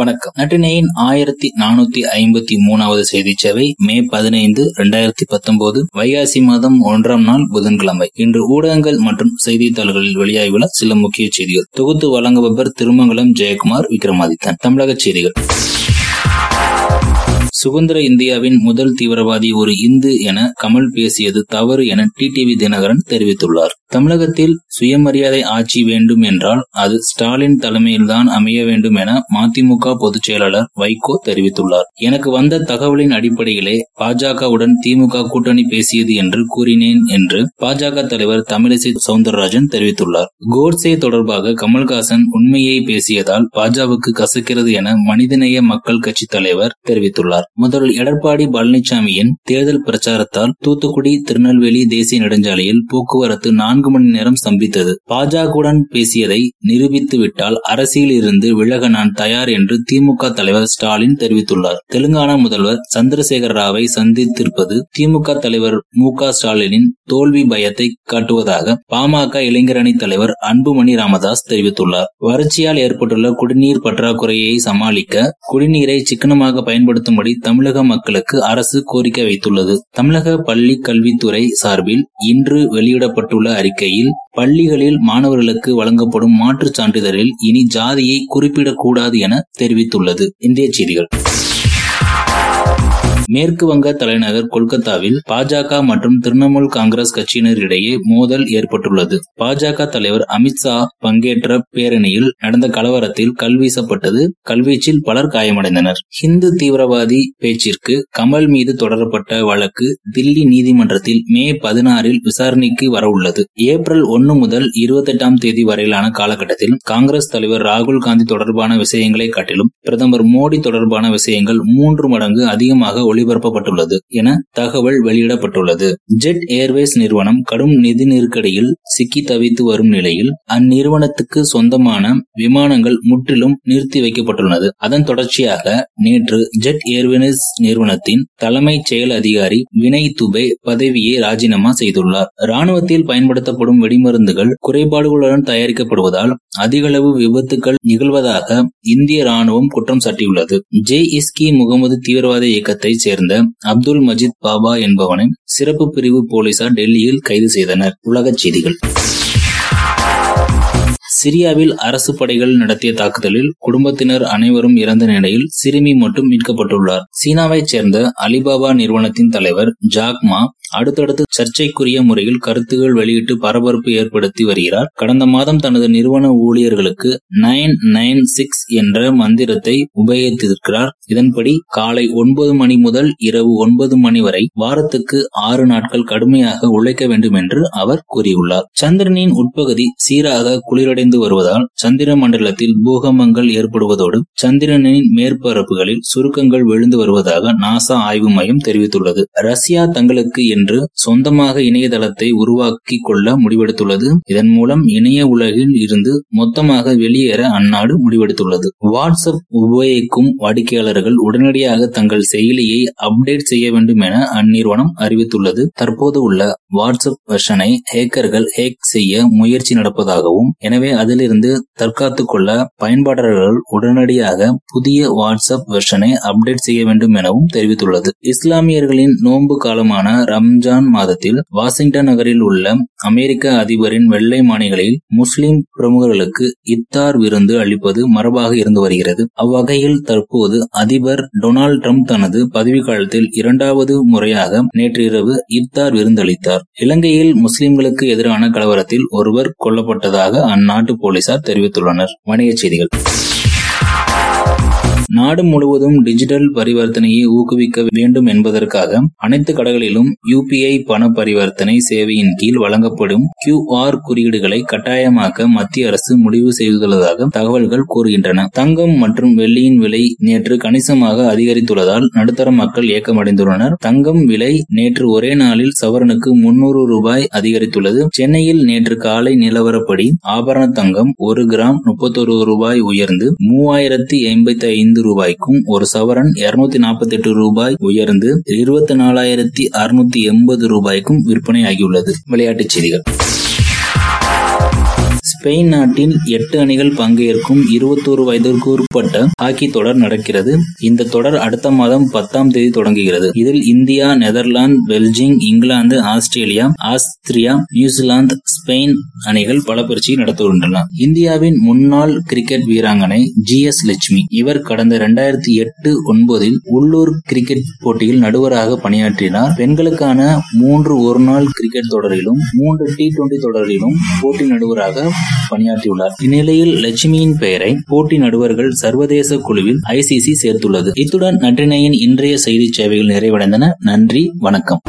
வணக்கம். நட்டினையின் ஆயிரத்தி நானூத்தி ஐம்பத்தி மூணாவது செய்தி சேவை மே பதினைந்து இரண்டாயிரத்தி பத்தொன்பது வைகாசி மாதம் ஒன்றாம் நாள் புதன்கிழமை. இன்று ஊடகங்கள் மற்றும் செய்தித்தாள்களில் வெளியாகியுள்ள சில முக்கிய செய்திகள். தொகுத்து வழங்குபவர் திருமங்கலம் ஜெயக்குமார் விக்ரமாதித்தன். தமிழக செய்திகள். சுதந்திர இந்தியாவின் முதல் தீவிரவாதி ஒரு இந்து என கமல் பேசியது தவறு என டிடிவி தினகரன் தெரிவித்துள்ளார். தமிழகத்தில் சுயமரியாதை ஆட்சி வேண்டும் என்றால் அது ஸ்டாலின் தலைமையில்தான் அமைய வேண்டும் என மதிமுக பொதுச் செயலாளர் வைகோ தெரிவித்துள்ளார். எனக்கு வந்த தகவலின் அடிப்படையிலே பாஜகவுடன் திமுக கூட்டணி பேசியது என்று கூறினேன் என்று பாஜக தலைவர் தமிழிசை சவுந்தரராஜன் தெரிவித்துள்ளார். கோட்ஸே தொடர்பாக கமல்ஹாசன் உண்மையை பேசியதால் பாஜகவுக்கு கசக்கிறது என மனிதநேய மக்கள் கட்சி தலைவர் தெரிவித்துள்ளார். முதல்வர் எடப்பாடி பழனிசாமியின் தேர்தல் பிரச்சாரத்தால் தூத்துக்குடி திருநெல்வேலி தேசிய நெடுஞ்சாலையில் போக்குவரத்து நான்கு மணி நேரம் சம்பித்தது. பாஜகவுடன் பேசியதை நிரூபித்துவிட்டால் அரசியல் இருந்து விலக நான் தயார் என்று திமுக தலைவர் ஸ்டாலின் தெரிவித்துள்ளார். தெலுங்கானா முதல்வர் சந்திரசேகர ராவை சந்தித்திருப்பது திமுக தலைவர் மு ஸ்டாலினின் தோல்வி பயத்தை காட்டுவதாக பாமக இளைஞரணி தலைவர் அன்புமணி ராமதாஸ் தெரிவித்துள்ளார். வறட்சியால் ஏற்பட்டுள்ள குடிநீர் பற்றாக்குறையை சமாளிக்க குடிநீரை சிக்கனமாக பயன்படுத்தும்படி தமிழக மக்களுக்கு அரசு கோரிக்கை வைத்துள்ளது. தமிழக பள்ளி கல்வித்துறை சார்பில் இன்று வெளியிடப்பட்டுள்ள அறிக்கையில் பள்ளிகளில் மாணவர்களுக்கு வழங்கப்படும் மாற்றுச் சான்றிதழில் இனி ஜாதியை குறிப்பிடக்கூடாது என தெரிவித்துள்ளது. இந்திய செய்திகள். மேற்கு வங்க தலைநகர் கொல்கத்தாவில் பாஜக மற்றும் திரிணாமுல் காங்கிரஸ் கட்சியினர் இடையே மோதல் ஏற்பட்டுள்ளது. பாஜக தலைவர் அமித்ஷா பங்கேற்ற பேரணியில் நடந்த கலவரத்தில் கல்வீசப்பட்டது கல்வீச்சில் பலர் காயமடைந்தனர். ஹிந்து தீவிரவாதி பேச்சிற்கு கமல் மீது தொடரப்பட்ட வழக்கு தில்லி நீதிமன்றத்தில் மே பதினாறில் விசாரணைக்கு வரவுள்ளது. ஏப்ரல் ஒன்னு முதல் இருபத்தி எட்டாம் தேதி வரையிலான காலகட்டத்தில் காங்கிரஸ் தலைவர் ராகுல் காந்தி தொடர்பான விஷயங்களை காட்டிலும் பிரதமர் மோடி தொடர்பான விஷயங்கள் மூன்று மடங்கு அதிகமாக ஒளி ஒளிபரப்பப்பட்டுள்ளது என தகவல் வெளியிடப்பட்டுள்ளது. ஜெட் ஏர்வேஸ் நிறுவனம் கடும் நிதி நெருக்கடியில் சிக்கி தவித்து வரும் நிலையில் அந்நிறுவனத்துக்கு சொந்தமான விமானங்கள் முற்றிலும் நிறுத்தி வைக்கப்பட்டுள்ளது. அதன் தொடர்ச்சியாக நேற்று ஜெட் ஏர்வேஸ் நிறுவனத்தின் தலைமை செயல் அதிகாரி வினய் துபே பதவியை ராஜினாமா செய்துள்ளார். ராணுவத்தில் பயன்படுத்தப்படும் வெடிமருந்துகள் குறைபாடுகளுடன் தயாரிக்கப்படுவதால் அதிகளவு விபத்துகள் நிகழ்வதாக இந்திய ராணுவம் குற்றம் சாட்டியுள்ளது. ஜே இஸ்கி முகமது தீவிரவாத இயக்கத்தை சேர்ந்த அப்துல் மஜித் பாபா என்பவனை சிறப்பு பிரிவு போலீசார் டெல்லியில் கைது செய்தனர். உலகச் செய்திகள். சிரியாவில் அரசு படைகள் நடத்திய தாக்குதலில் குடும்பத்தினர் அனைவரும் இறந்த நிலையில் சிறுமி மட்டும் மீட்கப்பட்டுள்ளார். சீனாவைச் சேர்ந்த அலிபாபா நிறுவனத்தின் தலைவர் ஜாக்மா அடுத்தடுத்து சர்ச்சைக்குரிய முறையில் கருத்துகள் வெளியிட்டு பரபரப்பு ஏற்படுத்தி வருகிறார். கடந்த மாதம் தனது நிறுவன ஊழியர்களுக்கு நைன் நைன் சிக்ஸ் என்ற மந்திரத்தை உபயோகித்திருக்கிறார். இதன்படி காலை ஒன்பது மணி முதல் இரவு ஒன்பது மணி வரை வாரத்துக்கு ஆறு நாட்கள் கடுமையாக உழைக்க வேண்டும் என்று அவர் கூறியுள்ளார். சந்திரனின் உட்பகுதி சீராக குளிரடை குளிரடைந்து வருவதால் சந்திர மண்டலத்தில் பூகம்பங்கள் ஏற்படுவதோடு சந்திரனின் மேற்பரப்புகளில் சுருக்கங்கள் விழுந்து வருவதாக நாசா ஆய்வு மையம் தெரிவித்துள்ளது. ரஷ்யா தங்களுக்கு என்று சொந்தமாக இணையதளத்தை உருவாக்கி கொள்ள முடிவெடுத்துள்ளது. இதன் மூலம் இணைய உலகில் இருந்து மொத்தமாக வெளியேற அந்நாடு முடிவெடுத்துள்ளது. வாட்ஸ்அப் உபயோகிக்கும் வாடிக்கையாளர்கள் உடனடியாக தங்கள் செயலியை அப்டேட் செய்ய வேண்டும் என அந்நிறுவனம் அறிவித்துள்ளது. தற்போது உள்ள வாட்ஸ்அப் வெர்ஷனை ஹேக்கர்கள் ஹேக் செய்ய முயற்சி நடப்பதாகவும் எனவே அதிலிருந்து தற்காத்துக் கொள்ள பயன்பாட்டாளர்கள் உடனடியாக புதிய வாட்ஸ்அப் வெர்ஷனை அப்டேட் செய்ய வேண்டும் எனவும் தெரிவித்துள்ளது. இஸ்லாமியர்களின் நோன்பு காலமான ரம்ஜான் மாதத்தில் வாஷிங்டன் நகரில் உள்ள அமெரிக்க அதிபரின் வெள்ளை மாளிகைகளில் முஸ்லிம் பிரமுகர்களுக்கு இத்தார் விருந்து அளிப்பது மரபாக இருந்து வருகிறது. அவ்வகையில் தற்போது அதிபர் டொனால்டு டிரம்ப் தனது பதவிக்காலத்தில் இரண்டாவது முறையாக நேற்று இரவு இத்தார் விருந்தளித்தார். இலங்கையில் முஸ்லிம்களுக்கு எதிரான கலவரத்தில் ஒருவர் கொல்லப்பட்டதாக அந்நாட்டு போலீசார் தெரிவித்துள்ளனர். வணிகச் செய்திகள். நாடு முழுவதும் டிஜிட்டல் பரிவர்த்தனையை ஊக்குவிக்க வேண்டும் என்பதற்காக அனைத்து கடைகளிலும் யுபிஐ பண பரிவர்த்தனை சேவையின் கீழ் வழங்கப்படும் கியூ ஆர் குறியீடுகளை கட்டாயமாக்க மத்திய அரசு முடிவு செய்துள்ளதாக தகவல்கள் கூறுகின்றன. தங்கம் மற்றும் வெள்ளியின் விலை நேற்று கணிசமாக அதிகரித்துள்ளதால் நடுத்தர மக்கள் ஏக்கமடைந்துள்ளனர். தங்கம் விலை நேற்று ஒரே நாளில் சவரனுக்கு முன்னூறு ரூபாய் அதிகரித்துள்ளது. சென்னையில் நேற்று காலை நிலவரப்படி ஆபரண தங்கம் ஒரு கிராம் முப்பத்தொரு ரூபாய் உயர்ந்து மூவாயிரத்தி எண்பத்தி ஐந்து ரூபாய்க்கும் ஒரு சவரன் இருநூத்தி நாற்பத்தி எட்டு ரூபாய் உயர்ந்து இருபத்தி நாலாயிரத்தி அறுநூத்தி எண்பது ரூபாய்க்கும் விற்பனை ஆகியுள்ளது விளையாட்டுச் செய்திகள். ஸ்பெயின் நாட்டில் எட்டு அணிகள் பங்கேற்கும் இருபத்தோரு வயதிற்கு உட்பட்ட ஹாக்கி தொடர் நடக்கிறது. இந்த தொடர் அடுத்த மாதம் பத்தாம் தேதி தொடங்குகிறது. இதில் India Netherlands Belgium England Australia Austria New Zealand Spain அணிகள் பல பயிற்சியை நடத்துகின்றன. இந்தியாவின் முன்னாள் கிரிக்கெட் வீராங்கனை ஜி எஸ் லட்சுமி. இவர் கடந்த இரண்டாயிரத்தி எட்டு ஒன்பதில் உள்ளூர் கிரிக்கெட் போட்டியில் நடுவராக பணியாற்றினார். பெண்களுக்கான மூன்று ஒருநாள் கிரிக்கெட் தொடரிலும் மூன்று டி டுவெண்டி தொடரிலும் போட்டி நடுவராக பணியாற்றியுள்ளார். இந்நிலையில் லட்சுமியின் பெயரை போட்டி நடுவர்கள் சர்வதேச குழுவில் ஐசிசி சேர்த்துள்ளது. இத்துடன் நன்றினையின் இன்றைய செய்தி சேவைகள் நிறைவடைந்தன. நன்றி வணக்கம்.